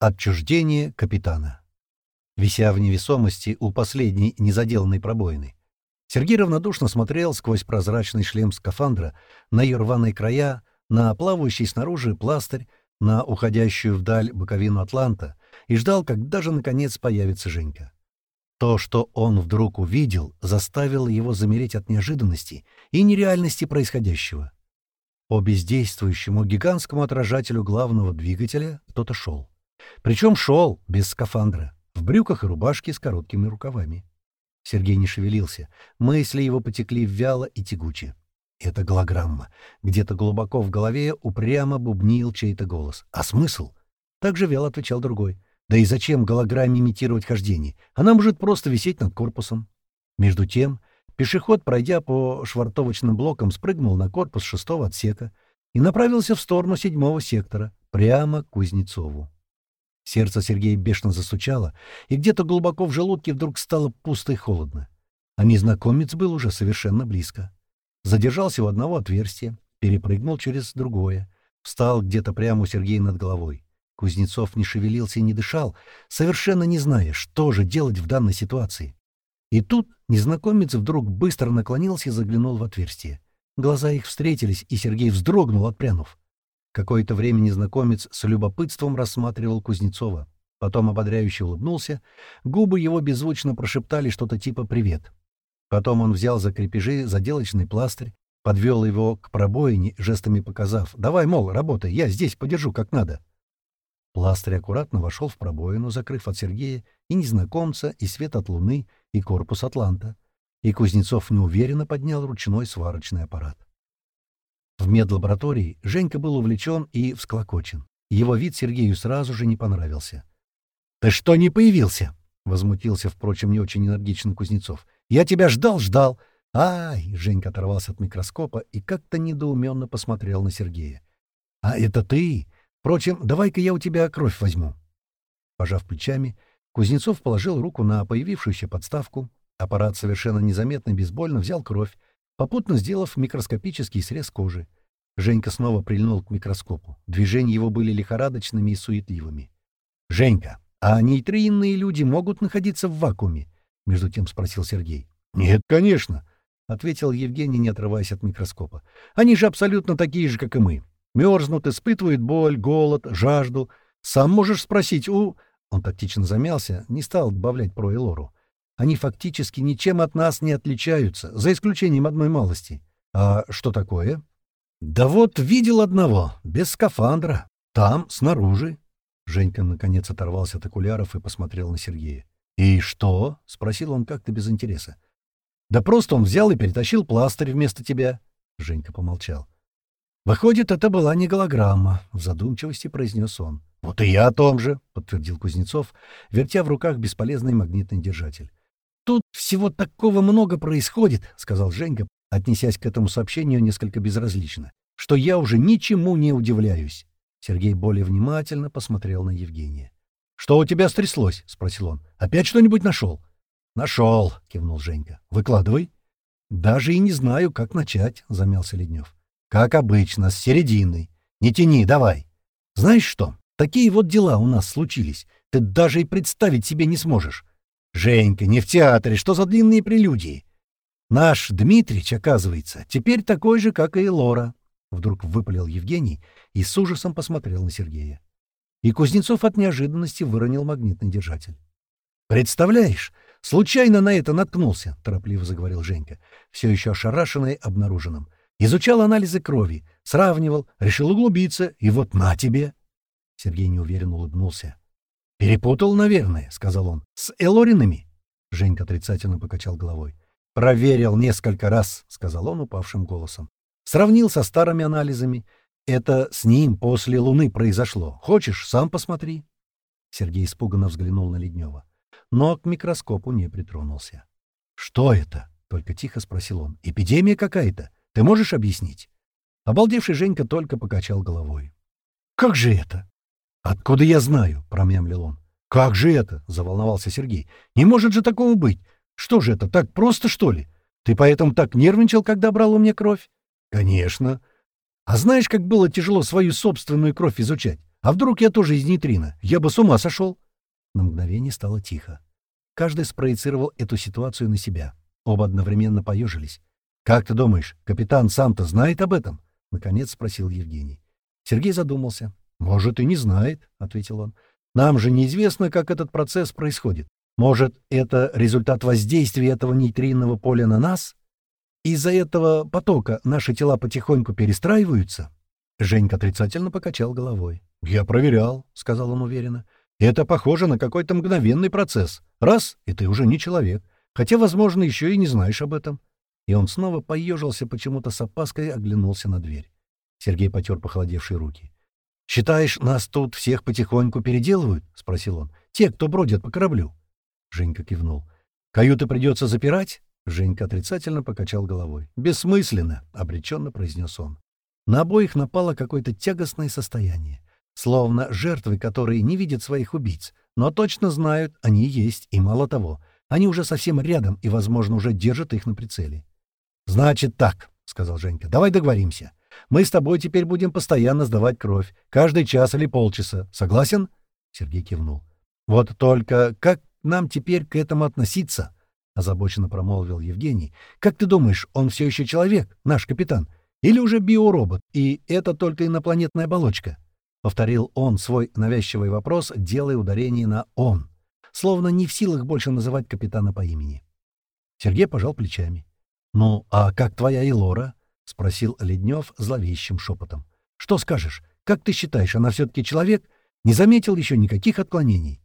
Отчуждение капитана. Вися в невесомости у последней незаделанной пробоины, Сергей равнодушно смотрел сквозь прозрачный шлем скафандра на ее рваные края, на плавающий снаружи пластырь, на уходящую вдаль боковину Атланта и ждал, когда же наконец появится Женька. То, что он вдруг увидел, заставило его замереть от неожиданности и нереальности происходящего. По бездействующему гигантскому отражателю главного двигателя кто-то шел. Причем шел без скафандра, в брюках и рубашке с короткими рукавами. Сергей не шевелился, мысли его потекли вяло и тягуче. Это голограмма. Где-то глубоко в голове упрямо бубнил чей-то голос. А смысл? Так же вяло отвечал другой. Да и зачем голограмме имитировать хождение? Она может просто висеть над корпусом. Между тем, пешеход, пройдя по швартовочным блокам, спрыгнул на корпус шестого отсека и направился в сторону седьмого сектора, прямо к Кузнецову. Сердце Сергея бешено застучало, и где-то глубоко в желудке вдруг стало пусто и холодно. А незнакомец был уже совершенно близко. Задержался у одного отверстия, перепрыгнул через другое, встал где-то прямо у Сергея над головой. Кузнецов не шевелился и не дышал, совершенно не зная, что же делать в данной ситуации. И тут незнакомец вдруг быстро наклонился и заглянул в отверстие. Глаза их встретились, и Сергей вздрогнул, отпрянув. Какое-то время незнакомец с любопытством рассматривал Кузнецова. Потом ободряюще улыбнулся. Губы его беззвучно прошептали что-то типа «привет». Потом он взял за крепежи заделочный пластырь, подвел его к пробоине, жестами показав «давай, мол, работай, я здесь подержу как надо». Пластырь аккуратно вошел в пробоину, закрыв от Сергея и незнакомца, и свет от луны, и корпус Атланта. И Кузнецов неуверенно поднял ручной сварочный аппарат. В медлаборатории Женька был увлечен и всклокочен. Его вид Сергею сразу же не понравился. «Ты что не появился?» — возмутился, впрочем, не очень энергично Кузнецов. «Я тебя ждал-ждал!» «Ай!» — Женька оторвался от микроскопа и как-то недоуменно посмотрел на Сергея. «А это ты? Впрочем, давай-ка я у тебя кровь возьму». Пожав плечами, Кузнецов положил руку на появившуюся подставку. Аппарат совершенно незаметно и безбольно взял кровь, попутно сделав микроскопический срез кожи. Женька снова прильнул к микроскопу. Движения его были лихорадочными и суетливыми. «Женька, а нейтринные люди могут находиться в вакууме?» — между тем спросил Сергей. «Нет, конечно», — ответил Евгений, не отрываясь от микроскопа. «Они же абсолютно такие же, как и мы. Мерзнут, испытывают боль, голод, жажду. Сам можешь спросить у...» Он тактично замялся, не стал добавлять про Элору. Они фактически ничем от нас не отличаются, за исключением одной малости. А что такое? Да вот видел одного, без скафандра. Там, снаружи. Женька наконец оторвался от окуляров и посмотрел на Сергея. «И что?» — спросил он как-то без интереса. «Да просто он взял и перетащил пластырь вместо тебя». Женька помолчал. «Выходит, это была не голограмма», — в задумчивости произнес он. «Вот и я о том же», — подтвердил Кузнецов, вертя в руках бесполезный магнитный держатель. «Тут всего такого много происходит», — сказал Женька, отнесясь к этому сообщению несколько безразлично, «что я уже ничему не удивляюсь». Сергей более внимательно посмотрел на Евгения. «Что у тебя стряслось?» — спросил он. «Опять что-нибудь нашел?» «Нашел», — кивнул Женька. «Выкладывай». «Даже и не знаю, как начать», — замялся Леднев. «Как обычно, с середины. Не тяни, давай. Знаешь что, такие вот дела у нас случились. Ты даже и представить себе не сможешь. «Женька, не в театре, что за длинные прелюдии?» «Наш Дмитрич, оказывается, теперь такой же, как и Лора», — вдруг выпалил Евгений и с ужасом посмотрел на Сергея. И Кузнецов от неожиданности выронил магнитный держатель. «Представляешь, случайно на это наткнулся», — торопливо заговорил Женька, все еще ошарашенный обнаруженным. «Изучал анализы крови, сравнивал, решил углубиться, и вот на тебе». Сергей неуверенно улыбнулся. «Перепутал, наверное», — сказал он. «С Элориными?» Женька отрицательно покачал головой. «Проверил несколько раз», — сказал он упавшим голосом. «Сравнил со старыми анализами. Это с ним после Луны произошло. Хочешь, сам посмотри». Сергей испуганно взглянул на Леднева, но к микроскопу не притронулся. «Что это?» — только тихо спросил он. «Эпидемия какая-то? Ты можешь объяснить?» Обалдевший Женька только покачал головой. «Как же это?» «Откуда я знаю?» — промямлил он. «Как же это?» — заволновался Сергей. «Не может же такого быть! Что же это, так просто, что ли? Ты поэтому так нервничал, когда брал у меня кровь?» «Конечно. А знаешь, как было тяжело свою собственную кровь изучать? А вдруг я тоже из нейтрино? Я бы с ума сошел!» На мгновение стало тихо. Каждый спроецировал эту ситуацию на себя. Оба одновременно поежились. «Как ты думаешь, капитан сам-то знает об этом?» — наконец спросил Евгений. Сергей задумался. «Может, и не знает», — ответил он. «Нам же неизвестно, как этот процесс происходит. Может, это результат воздействия этого нейтринного поля на нас? Из-за этого потока наши тела потихоньку перестраиваются?» Женька отрицательно покачал головой. «Я проверял», — сказал он уверенно. «Это похоже на какой-то мгновенный процесс. Раз — и ты уже не человек. Хотя, возможно, еще и не знаешь об этом». И он снова поежился почему-то с опаской оглянулся на дверь. Сергей потер похолодевшие руки. «Считаешь, нас тут всех потихоньку переделывают?» — спросил он. «Те, кто бродят по кораблю». Женька кивнул. «Каюты придется запирать?» Женька отрицательно покачал головой. «Бессмысленно», — обреченно произнес он. На обоих напало какое-то тягостное состояние. Словно жертвы, которые не видят своих убийц, но точно знают, они есть, и мало того, они уже совсем рядом и, возможно, уже держат их на прицеле. «Значит так», — сказал Женька, — «давай договоримся. Мы с тобой теперь будем постоянно сдавать кровь, каждый час или полчаса. Согласен?» Сергей кивнул. «Вот только как нам теперь к этому относиться?» — озабоченно промолвил Евгений. «Как ты думаешь, он все еще человек, наш капитан? Или уже биоробот, и это только инопланетная оболочка?» Повторил он свой навязчивый вопрос, делая ударение на «он», словно не в силах больше называть капитана по имени. Сергей пожал плечами. «Ну, а как твоя Элора?» — спросил Леднев зловещим шепотом. «Что скажешь? Как ты считаешь, она все-таки человек? Не заметил еще никаких отклонений?»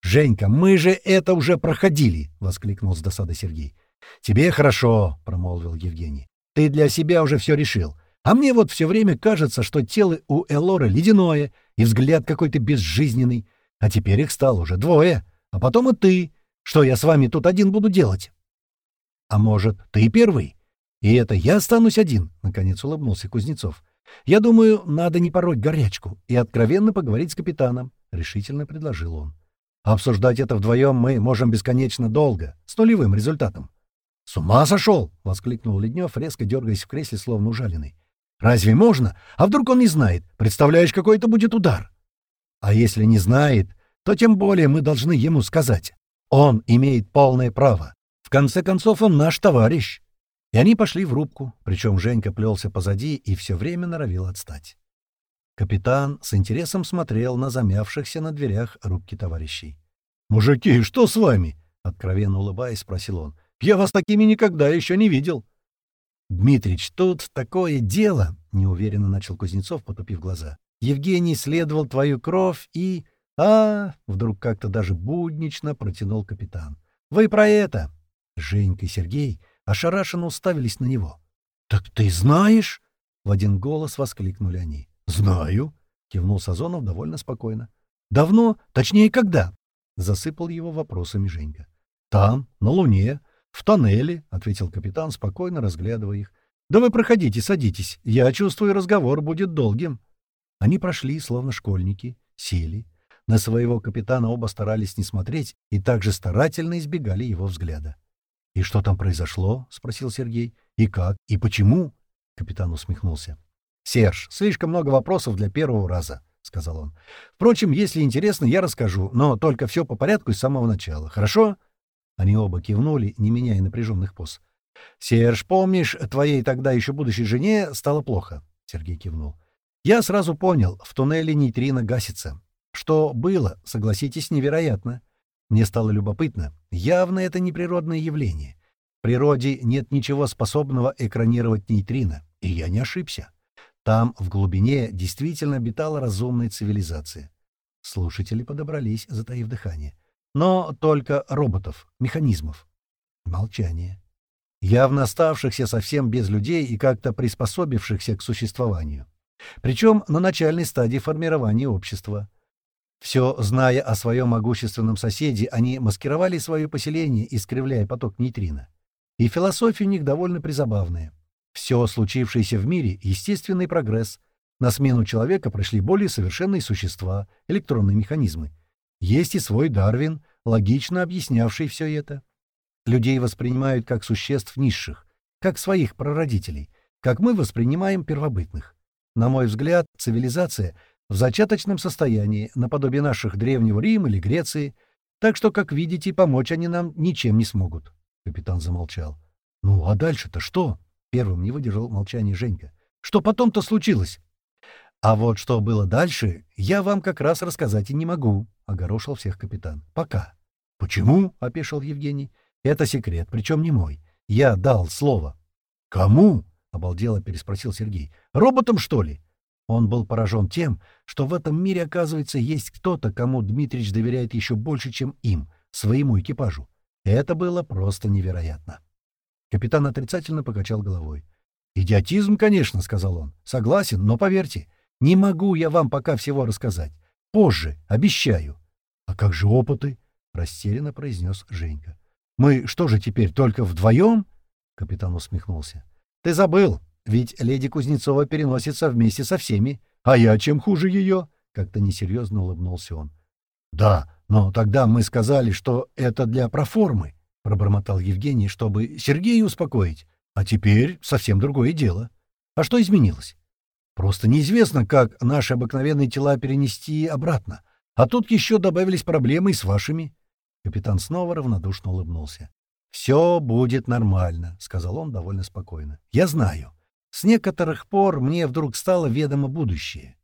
«Женька, мы же это уже проходили!» — воскликнул с досадой Сергей. «Тебе хорошо», — промолвил Евгений. Ты для себя уже все решил. А мне вот все время кажется, что тело у Элоры ледяное, и взгляд какой-то безжизненный. А теперь их стало уже двое. А потом и ты. Что я с вами тут один буду делать? А может, ты первый? И это я останусь один, — наконец улыбнулся Кузнецов. Я думаю, надо не пороть горячку и откровенно поговорить с капитаном, — решительно предложил он. Обсуждать это вдвоем мы можем бесконечно долго, с нулевым результатом. «С ума сошел!» — воскликнул Леднев, резко дергаясь в кресле, словно ужаленный. «Разве можно? А вдруг он не знает? Представляешь, какой это будет удар?» «А если не знает, то тем более мы должны ему сказать. Он имеет полное право. В конце концов, он наш товарищ». И они пошли в рубку, причем Женька плелся позади и все время норовил отстать. Капитан с интересом смотрел на замявшихся на дверях рубки товарищей. «Мужики, что с вами?» — откровенно улыбаясь, спросил он. Я вас такими никогда еще не видел. Дмитрич, тут такое дело, неуверенно начал Кузнецов, потупив глаза. Евгений следовал твою кровь и... А, вдруг как-то даже буднично протянул капитан. Вы про это? Женька и Сергей ошарашенно уставились на него. Так ты знаешь? В один голос воскликнули они. Знаю, кивнул Сазонов довольно спокойно. Давно, точнее, когда? Засыпал его вопросами Женька. Там, на Луне, «В тоннеле», — ответил капитан, спокойно разглядывая их. «Да вы проходите, садитесь. Я чувствую, разговор будет долгим». Они прошли, словно школьники, сели. На своего капитана оба старались не смотреть и также старательно избегали его взгляда. «И что там произошло?» — спросил Сергей. «И как? И почему?» — капитан усмехнулся. «Серж, слишком много вопросов для первого раза», — сказал он. «Впрочем, если интересно, я расскажу, но только все по порядку с самого начала. Хорошо?» Они оба кивнули, не меняя напряженных поз. «Серж, помнишь, твоей тогда еще будущей жене стало плохо?» Сергей кивнул. «Я сразу понял, в туннеле нейтрино гасится. Что было, согласитесь, невероятно. Мне стало любопытно. Явно это не природное явление. В природе нет ничего способного экранировать нейтрино, и я не ошибся. Там, в глубине, действительно обитала разумная цивилизация. Слушатели подобрались, затаив дыхание. Но только роботов, механизмов. Молчание. Явно оставшихся совсем без людей и как-то приспособившихся к существованию. Причем на начальной стадии формирования общества. Все зная о своем могущественном соседе, они маскировали свое поселение, искривляя поток нейтрино. И философия у них довольно призабавная. Все случившееся в мире — естественный прогресс. На смену человека пришли более совершенные существа, электронные механизмы. Есть и свой Дарвин, логично объяснявший все это. Людей воспринимают как существ низших, как своих прародителей, как мы воспринимаем первобытных. На мой взгляд, цивилизация в зачаточном состоянии, наподобие наших Древнего Рима или Греции, так что, как видите, помочь они нам ничем не смогут. Капитан замолчал. «Ну, а дальше-то что?» Первым не выдержал молчание Женька. «Что потом-то случилось?» «А вот что было дальше, я вам как раз рассказать и не могу», — огорошил всех капитан. «Пока». «Почему?» — опешил Евгений. «Это секрет, причем не мой. Я дал слово». «Кому?» — обалдело переспросил Сергей. «Роботам, что ли?» Он был поражен тем, что в этом мире, оказывается, есть кто-то, кому Дмитрич доверяет еще больше, чем им, своему экипажу. Это было просто невероятно. Капитан отрицательно покачал головой. «Идиотизм, конечно», — сказал он. «Согласен, но поверьте, не могу я вам пока всего рассказать. Позже, обещаю». «А как же опыты?» — растерянно произнес Женька. «Мы что же теперь, только вдвоем?» — капитан усмехнулся. «Ты забыл. Ведь леди Кузнецова переносится вместе со всеми. А я чем хуже ее?» — как-то несерьезно улыбнулся он. «Да, но тогда мы сказали, что это для проформы», — пробормотал Евгений, чтобы Сергея успокоить. «А теперь совсем другое дело. А что изменилось?» «Просто неизвестно, как наши обыкновенные тела перенести обратно. А тут еще добавились проблемы и с вашими». Капитан снова равнодушно улыбнулся. «Все будет нормально», — сказал он довольно спокойно. «Я знаю. С некоторых пор мне вдруг стало ведомо будущее.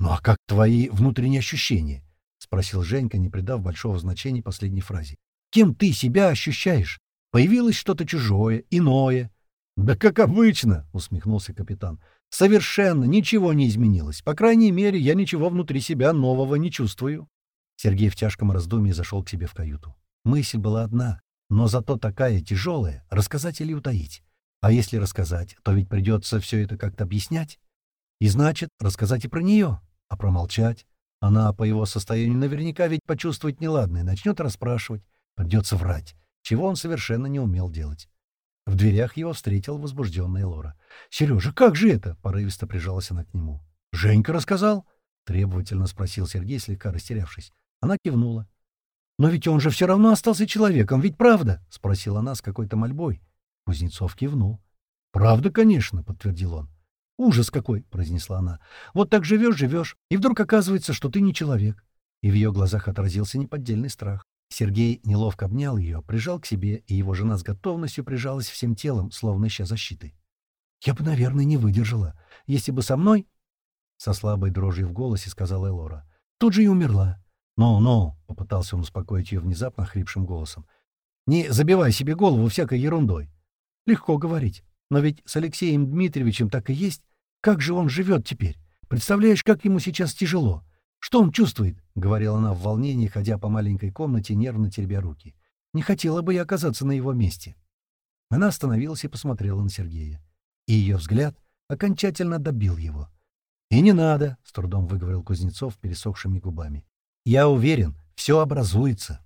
«Ну а как твои внутренние ощущения?» — спросил Женька, не придав большого значения последней фразе. «Кем ты себя ощущаешь? Появилось что-то чужое, иное?» «Да как обычно!» — усмехнулся капитан. «Совершенно ничего не изменилось. По крайней мере, я ничего внутри себя нового не чувствую». Сергей в тяжком раздумье зашел к себе в каюту. Мысль была одна, но зато такая тяжелая — рассказать или утаить. А если рассказать, то ведь придется все это как-то объяснять. И значит, рассказать и про нее, а промолчать. Она по его состоянию наверняка ведь почувствует неладное, начнет расспрашивать. Придется врать, чего он совершенно не умел делать. В дверях его встретил возбужденная Лора. «Сережа, как же это?» — порывисто прижалась она к нему. «Женька рассказал?» — требовательно спросил Сергей, слегка растерявшись. Она кивнула. «Но ведь он же все равно остался человеком, ведь правда?» — спросила она с какой-то мольбой. Кузнецов кивнул. «Правда, конечно», — подтвердил он. «Ужас какой!» — произнесла она. «Вот так живешь, живешь, и вдруг оказывается, что ты не человек». И в ее глазах отразился неподдельный страх. Сергей неловко обнял ее, прижал к себе, и его жена с готовностью прижалась всем телом, словно ища защиты. «Я бы, наверное, не выдержала. Если бы со мной...» Со слабой дрожью в голосе сказала Элора. «Тут же и умерла». «Ну-ну», — попытался он успокоить ее внезапно хрипшим голосом. «Не забивай себе голову всякой ерундой. Легко говорить. Но ведь с Алексеем Дмитриевичем так и есть. Как же он живет теперь? Представляешь, как ему сейчас тяжело? Что он чувствует?» — говорила она в волнении, ходя по маленькой комнате, нервно теребя руки. «Не хотела бы я оказаться на его месте». Она остановилась и посмотрела на Сергея. И ее взгляд окончательно добил его. «И не надо», — с трудом выговорил Кузнецов пересохшими губами. «Я уверен, все образуется».